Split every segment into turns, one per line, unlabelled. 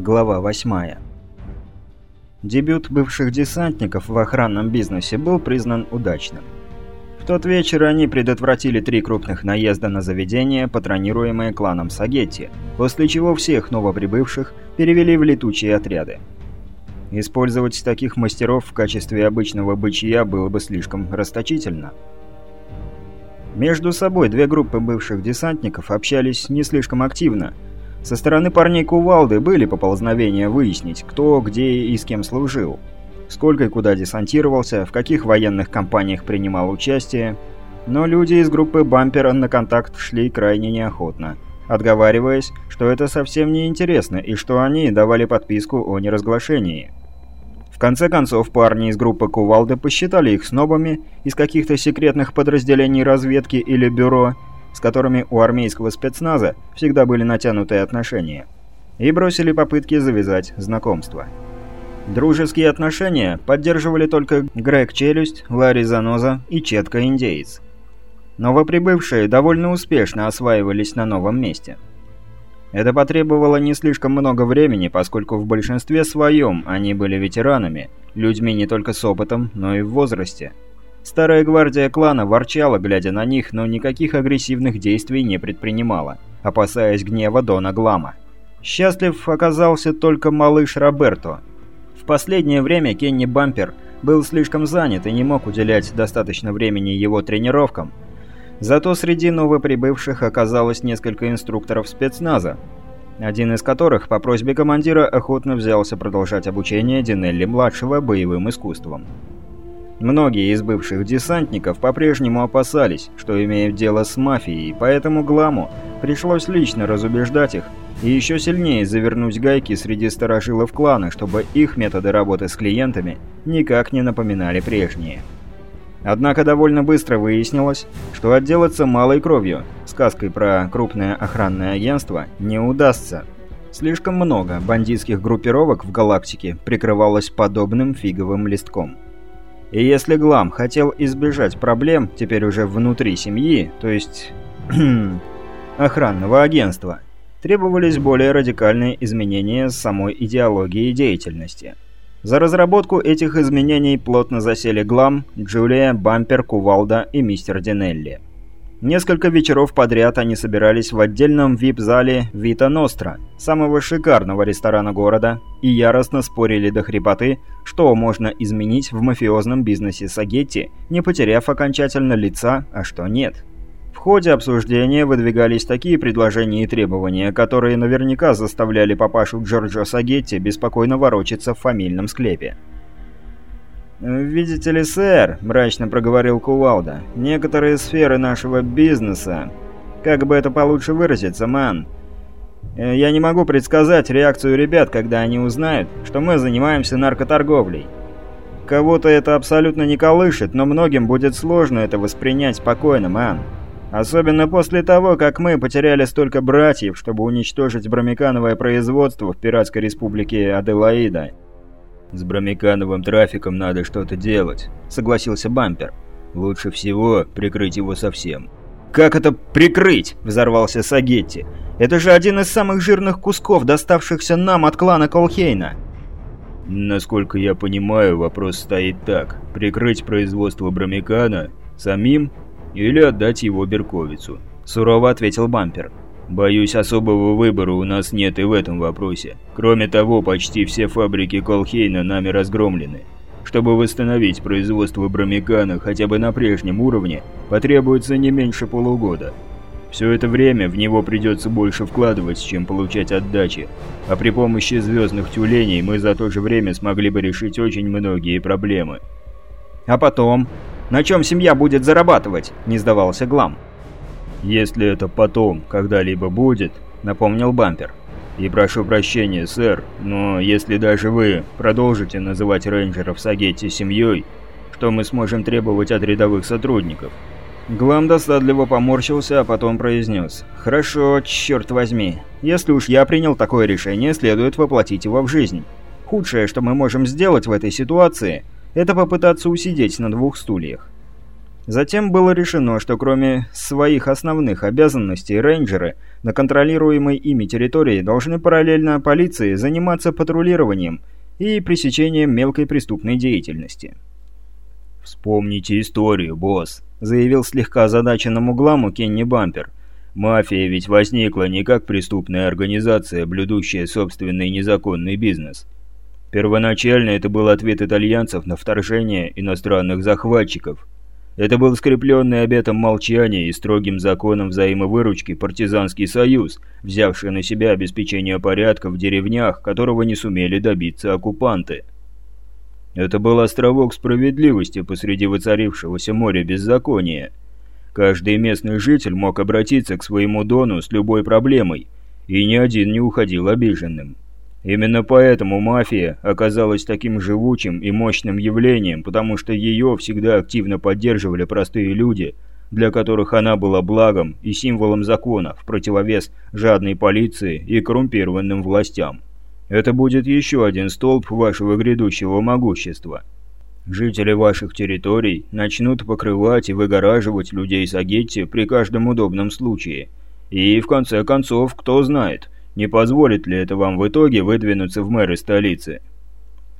Глава 8. Дебют бывших десантников в охранном бизнесе был признан удачным. В тот вечер они предотвратили три крупных наезда на заведения, патронируемые кланом Сагетти, после чего всех новоприбывших перевели в летучие отряды. Использовать таких мастеров в качестве обычного бычья было бы слишком расточительно. Между собой две группы бывших десантников общались не слишком активно – со стороны парней Кувалды были поползновения выяснить, кто, где и с кем служил, сколько и куда десантировался, в каких военных кампаниях принимал участие, но люди из группы Бампера на контакт шли крайне неохотно, отговариваясь, что это совсем не интересно и что они давали подписку о неразглашении. В конце концов, парни из группы Кувалды посчитали их снобами из каких-то секретных подразделений разведки или бюро с которыми у армейского спецназа всегда были натянутые отношения, и бросили попытки завязать знакомство. Дружеские отношения поддерживали только Грег Челюсть, Ларри Заноза и Четко Индеец. Новоприбывшие довольно успешно осваивались на новом месте. Это потребовало не слишком много времени, поскольку в большинстве своем они были ветеранами, людьми не только с опытом, но и в возрасте – Старая гвардия клана ворчала, глядя на них, но никаких агрессивных действий не предпринимала, опасаясь гнева Дона Глама. Счастлив оказался только малыш Роберто. В последнее время Кенни Бампер был слишком занят и не мог уделять достаточно времени его тренировкам. Зато среди новоприбывших оказалось несколько инструкторов спецназа, один из которых по просьбе командира охотно взялся продолжать обучение Динелли-младшего боевым искусствам. Многие из бывших десантников по-прежнему опасались, что имеют дело с мафией, поэтому Гламу пришлось лично разубеждать их и еще сильнее завернуть гайки среди старожилов клана, чтобы их методы работы с клиентами никак не напоминали прежние. Однако довольно быстро выяснилось, что отделаться малой кровью, сказкой про крупное охранное агентство, не удастся. Слишком много бандитских группировок в галактике прикрывалось подобным фиговым листком. И если Глам хотел избежать проблем теперь уже внутри семьи, то есть охранного агентства, требовались более радикальные изменения самой идеологии деятельности. За разработку этих изменений плотно засели Глам, Джулия, Бампер, Кувалда и мистер Динелли. Несколько вечеров подряд они собирались в отдельном вип-зале Вита Ностра, самого шикарного ресторана города, и яростно спорили до хрипоты, что можно изменить в мафиозном бизнесе Сагетти, не потеряв окончательно лица, а что нет. В ходе обсуждения выдвигались такие предложения и требования, которые наверняка заставляли папашу Джорджо Сагетти беспокойно ворочаться в фамильном склепе. «Видите ли, сэр», — мрачно проговорил Кувалда, — «некоторые сферы нашего бизнеса... Как бы это получше выразиться, ман? Э, я не могу предсказать реакцию ребят, когда они узнают, что мы занимаемся наркоторговлей. Кого-то это абсолютно не колышет, но многим будет сложно это воспринять спокойно, ман. Особенно после того, как мы потеряли столько братьев, чтобы уничтожить бромикановое производство в пиратской республике Аделаида». «С бромикановым трафиком надо что-то делать», — согласился Бампер. «Лучше всего прикрыть его совсем». «Как это прикрыть?» — взорвался Сагетти. «Это же один из самых жирных кусков, доставшихся нам от клана Колхейна».
«Насколько я понимаю, вопрос стоит так. Прикрыть производство бромикана самим или отдать его Берковицу?» — сурово ответил Бампер. Боюсь, особого выбора у нас нет и в этом вопросе. Кроме того, почти все фабрики Колхейна нами разгромлены. Чтобы восстановить производство бромикана хотя бы на прежнем уровне, потребуется не меньше полугода. Все это время в него придется больше вкладывать, чем получать отдачи, а при помощи звездных тюленей мы за то же время смогли бы решить очень многие проблемы.
«А потом? На чем семья будет зарабатывать?» – не сдавался Глам.
«Если это потом когда-либо будет», — напомнил Бампер. «И прошу прощения, сэр, но если даже вы продолжите называть рейнджеров Сагетти семьей, что мы сможем требовать от рядовых сотрудников?»
Глам досадливо поморщился, а потом произнес. «Хорошо, черт возьми. Если уж я принял такое решение, следует воплотить его в жизнь. Худшее, что мы можем сделать в этой ситуации, это попытаться усидеть на двух стульях. Затем было решено, что кроме своих основных обязанностей рейнджеры на контролируемой ими территории должны параллельно полиции заниматься патрулированием и пресечением мелкой преступной деятельности.
«Вспомните историю, босс», — заявил слегка озадаченному гламу Кенни Бампер. «Мафия ведь возникла не как преступная организация, блюдущая собственный незаконный бизнес. Первоначально это был ответ итальянцев на вторжение иностранных захватчиков. Это был скрепленный обетом молчания и строгим законом взаимовыручки партизанский союз, взявший на себя обеспечение порядка в деревнях, которого не сумели добиться оккупанты. Это был островок справедливости посреди воцарившегося моря беззакония. Каждый местный житель мог обратиться к своему дону с любой проблемой, и ни один не уходил обиженным. Именно поэтому мафия оказалась таким живучим и мощным явлением, потому что ее всегда активно поддерживали простые люди, для которых она была благом и символом закона в противовес жадной полиции и коррумпированным властям. Это будет еще один столб вашего грядущего могущества. Жители ваших территорий начнут покрывать и выгораживать людей Сагетти при каждом удобном случае. И, в конце концов, кто знает, не позволит ли это вам в итоге выдвинуться в мэры столицы.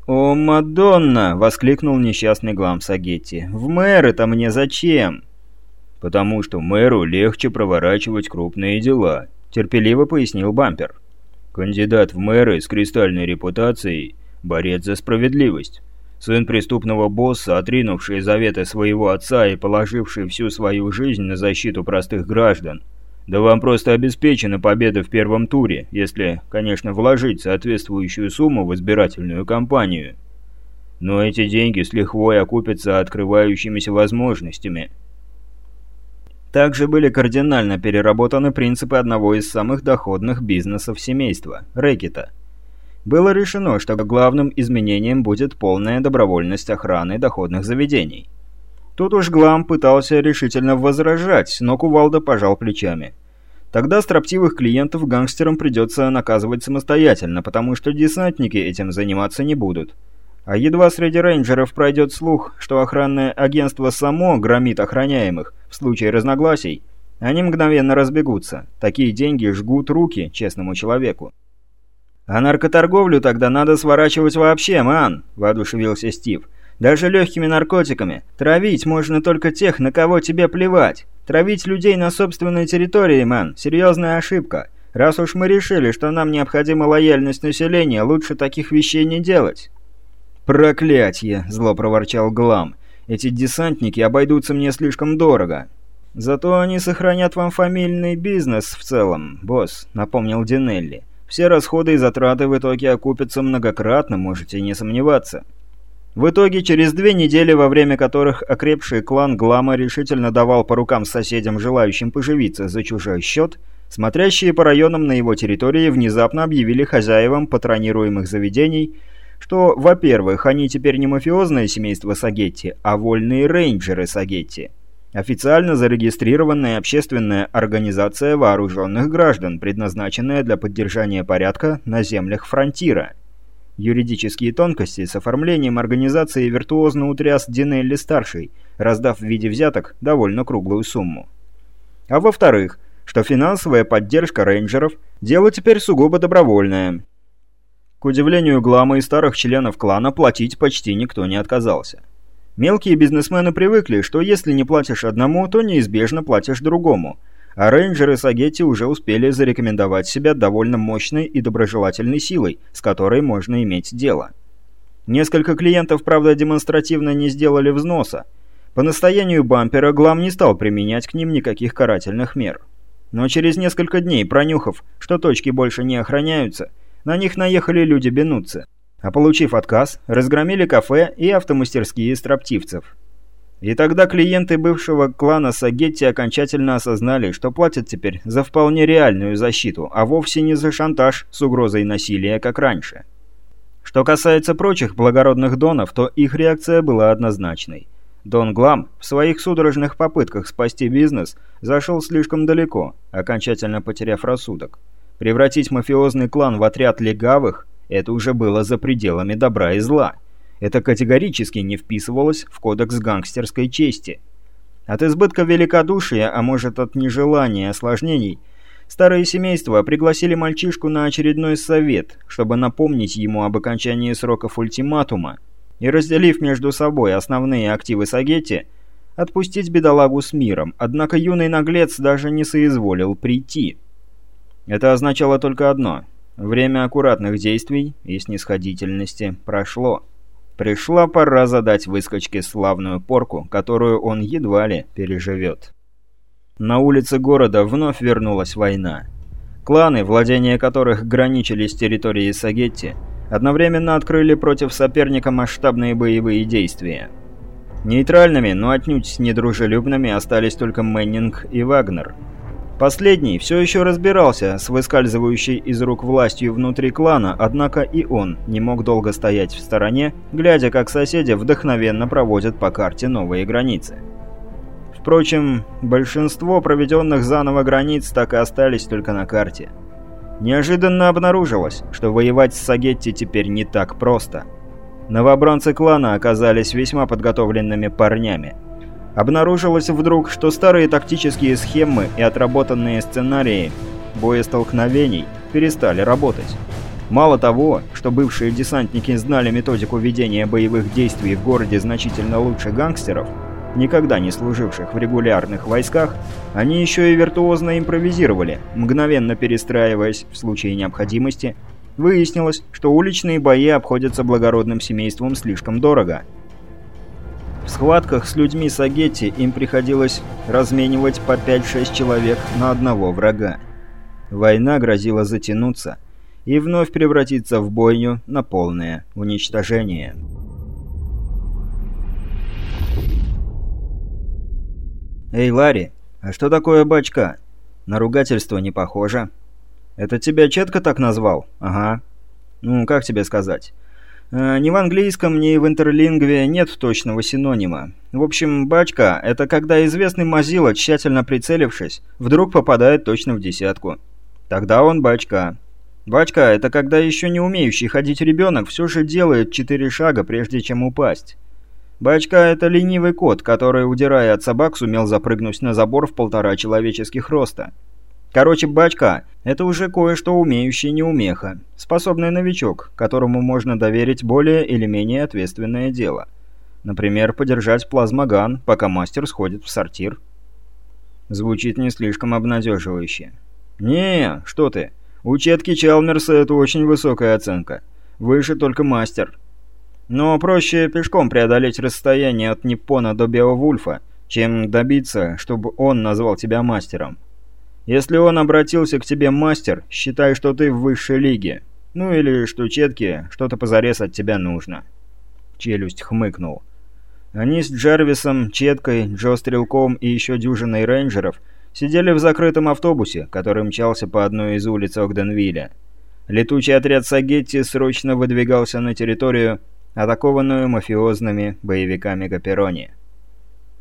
«О, Мадонна!» — воскликнул несчастный Глам Сагетти. «В мэры-то мне зачем?»
«Потому что мэру легче проворачивать крупные дела», — терпеливо пояснил Бампер. Кандидат в мэры с кристальной репутацией – борец за справедливость. Сын преступного босса, отринувший заветы своего отца и положивший всю свою жизнь на защиту простых граждан. Да вам просто обеспечена победа в первом туре, если, конечно, вложить соответствующую сумму в избирательную кампанию. Но эти деньги с лихвой окупятся открывающимися возможностями –
также были кардинально переработаны принципы одного из самых доходных бизнесов семейства – рэкета. Было решено, что главным изменением будет полная добровольность охраны доходных заведений. Тут уж Глам пытался решительно возражать, но Кувалда пожал плечами. Тогда строптивых клиентов гангстерам придется наказывать самостоятельно, потому что десантники этим заниматься не будут. А едва среди рейнджеров пройдет слух, что охранное агентство само громит охраняемых в случае разногласий, они мгновенно разбегутся. Такие деньги жгут руки честному человеку. «А наркоторговлю тогда надо сворачивать вообще, ман!» – воодушевился Стив. «Даже легкими наркотиками. Травить можно только тех, на кого тебе плевать. Травить людей на собственной территории, ман, серьезная ошибка. Раз уж мы решили, что нам необходима лояльность населения, лучше таких вещей не делать». «Проклятье!» – зло проворчал Глам. «Эти десантники обойдутся мне слишком дорого». «Зато они сохранят вам фамильный бизнес в целом, босс», – напомнил Динелли. «Все расходы и затраты в итоге окупятся многократно, можете не сомневаться». В итоге, через две недели, во время которых окрепший клан Глама решительно давал по рукам соседям, желающим поживиться за чужой счет, смотрящие по районам на его территории внезапно объявили хозяевам патронируемых заведений – что, во-первых, они теперь не мафиозное семейство Сагетти, а вольные рейнджеры Сагетти. Официально зарегистрированная общественная организация вооруженных граждан, предназначенная для поддержания порядка на землях Фронтира. Юридические тонкости с оформлением организации виртуозно утряс Динелли-старший, раздав в виде взяток довольно круглую сумму. А во-вторых, что финансовая поддержка рейнджеров – дело теперь сугубо добровольное – к удивлению Глама и старых членов клана, платить почти никто не отказался. Мелкие бизнесмены привыкли, что если не платишь одному, то неизбежно платишь другому, а рейнджеры Сагетти уже успели зарекомендовать себя довольно мощной и доброжелательной силой, с которой можно иметь дело. Несколько клиентов, правда, демонстративно не сделали взноса. По настоянию бампера Глам не стал применять к ним никаких карательных мер. Но через несколько дней, пронюхав, что точки больше не охраняются, на них наехали люди Бенуцци, а получив отказ, разгромили кафе и автомастерские строптивцев. И тогда клиенты бывшего клана Сагетти окончательно осознали, что платят теперь за вполне реальную защиту, а вовсе не за шантаж с угрозой насилия, как раньше. Что касается прочих благородных донов, то их реакция была однозначной. Дон Глам в своих судорожных попытках спасти бизнес зашел слишком далеко, окончательно потеряв рассудок. Превратить мафиозный клан в отряд легавых – это уже было за пределами добра и зла. Это категорически не вписывалось в кодекс гангстерской чести. От избытка великодушия, а может от нежелания осложнений, старые семейства пригласили мальчишку на очередной совет, чтобы напомнить ему об окончании сроков ультиматума и, разделив между собой основные активы Сагетти, отпустить бедолагу с миром, однако юный наглец даже не соизволил прийти. Это означало только одно – время аккуратных действий и снисходительности прошло. Пришла пора задать выскочке славную порку, которую он едва ли переживет. На улице города вновь вернулась война. Кланы, владения которых граничили с территорией Сагетти, одновременно открыли против соперника масштабные боевые действия. Нейтральными, но отнюдь недружелюбными остались только Мэннинг и Вагнер – Последний все еще разбирался с выскальзывающей из рук властью внутри клана, однако и он не мог долго стоять в стороне, глядя, как соседи вдохновенно проводят по карте новые границы. Впрочем, большинство проведенных заново границ так и остались только на карте. Неожиданно обнаружилось, что воевать с Сагетти теперь не так просто. Новобранцы клана оказались весьма подготовленными парнями – Обнаружилось вдруг, что старые тактические схемы и отработанные сценарии боестолкновений перестали работать. Мало того, что бывшие десантники знали методику ведения боевых действий в городе значительно лучше гангстеров, никогда не служивших в регулярных войсках, они еще и виртуозно импровизировали, мгновенно перестраиваясь в случае необходимости. Выяснилось, что уличные бои обходятся благородным семейством слишком дорого – в схватках с людьми Сагетти им приходилось разменивать по 5-6 человек на одного врага. Война грозила затянуться и вновь превратиться в бойню на полное уничтожение. «Эй, Ларри, а что такое бачка? На ругательство не похоже». «Это тебя Четко так назвал?» «Ага». «Ну, как тебе сказать?» Э, ни в английском, ни в интерлингве нет точного синонима. В общем, бачка – это когда известный мазила, тщательно прицелившись, вдруг попадает точно в десятку. Тогда он бачка. Бачка – это когда еще не умеющий ходить ребенок все же делает четыре шага, прежде чем упасть. Бачка – это ленивый кот, который, удирая от собак, сумел запрыгнуть на забор в полтора человеческих роста. Короче, бачка – это уже кое-что умеющий неумеха, способный новичок, которому можно доверить более или менее ответственное дело. Например, подержать плазмоган, пока мастер сходит в сортир. Звучит не слишком обнадеживающе. «Не, что ты. У Четки Чалмерса это очень высокая оценка. Выше только мастер. Но проще пешком преодолеть расстояние от Ниппона до Беовульфа, чем добиться, чтобы он назвал тебя мастером. Если он обратился к тебе мастер, считай, что ты в высшей лиге. Ну или что Четке что-то позарез от тебя нужно». Челюсть хмыкнул. Они с Джарвисом, Четкой, Джо Стрелком и еще дюжиной рейнджеров сидели в закрытом автобусе, который мчался по одной из улиц Огденвилля. Летучий отряд Сагетти срочно выдвигался на территорию, атакованную мафиозными боевиками Каперони.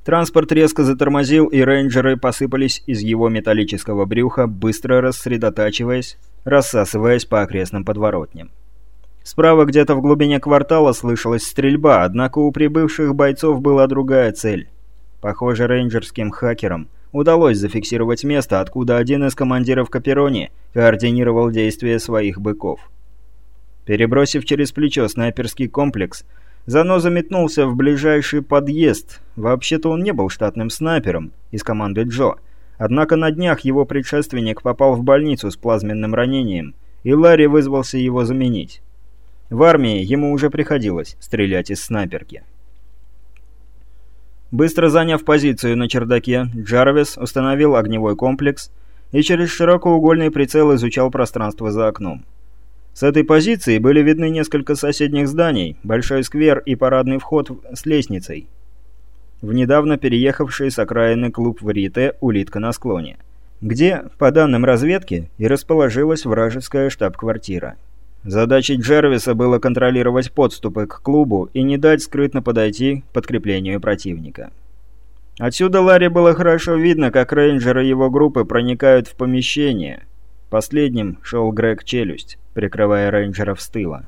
Транспорт резко затормозил, и рейнджеры посыпались из его металлического брюха, быстро рассредотачиваясь, рассасываясь по окрестным подворотням. Справа где-то в глубине квартала слышалась стрельба, однако у прибывших бойцов была другая цель. Похоже, рейнджерским хакерам удалось зафиксировать место, откуда один из командиров Каперони координировал действия своих быков. Перебросив через плечо снайперский комплекс, Заноза метнулся в ближайший подъезд. Вообще-то он не был штатным снайпером из команды Джо. Однако на днях его предшественник попал в больницу с плазменным ранением, и Ларри вызвался его заменить. В армии ему уже приходилось стрелять из снайперки. Быстро заняв позицию на чердаке, Джарвис установил огневой комплекс и через широкоугольный прицел изучал пространство за окном. С этой позиции были видны несколько соседних зданий, большой сквер и парадный вход с лестницей. В недавно переехавший с окраины клуб в Рите «Улитка на склоне», где, по данным разведки, и расположилась вражеская штаб-квартира. Задачей Джервиса было контролировать подступы к клубу и не дать скрытно подойти к подкреплению противника. Отсюда Ларри было хорошо видно, как рейнджеры его группы проникают в помещение. Последним шел Грег Челюсть прикрывая рейнджеров с тыла.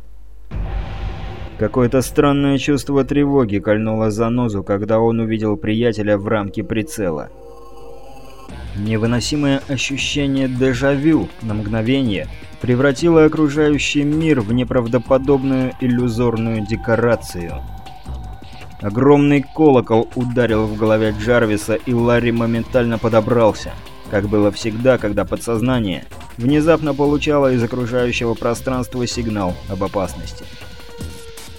Какое-то странное чувство тревоги кольнуло за нозу, когда он увидел приятеля в рамке прицела. Невыносимое ощущение дежавю на мгновение превратило окружающий мир в неправдоподобную иллюзорную декорацию. Огромный колокол ударил в голове Джарвиса, и Ларри моментально подобрался, как было всегда, когда подсознание внезапно получало из окружающего пространства сигнал об опасности.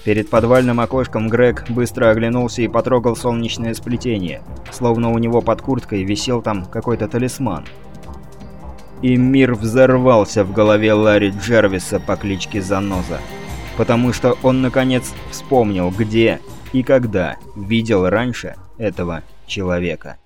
Перед подвальным окошком Грег быстро оглянулся и потрогал солнечное сплетение, словно у него под курткой висел там какой-то талисман. И мир взорвался в голове Ларри Джервиса по кличке Заноза, потому что он наконец вспомнил, где и когда видел раньше этого человека.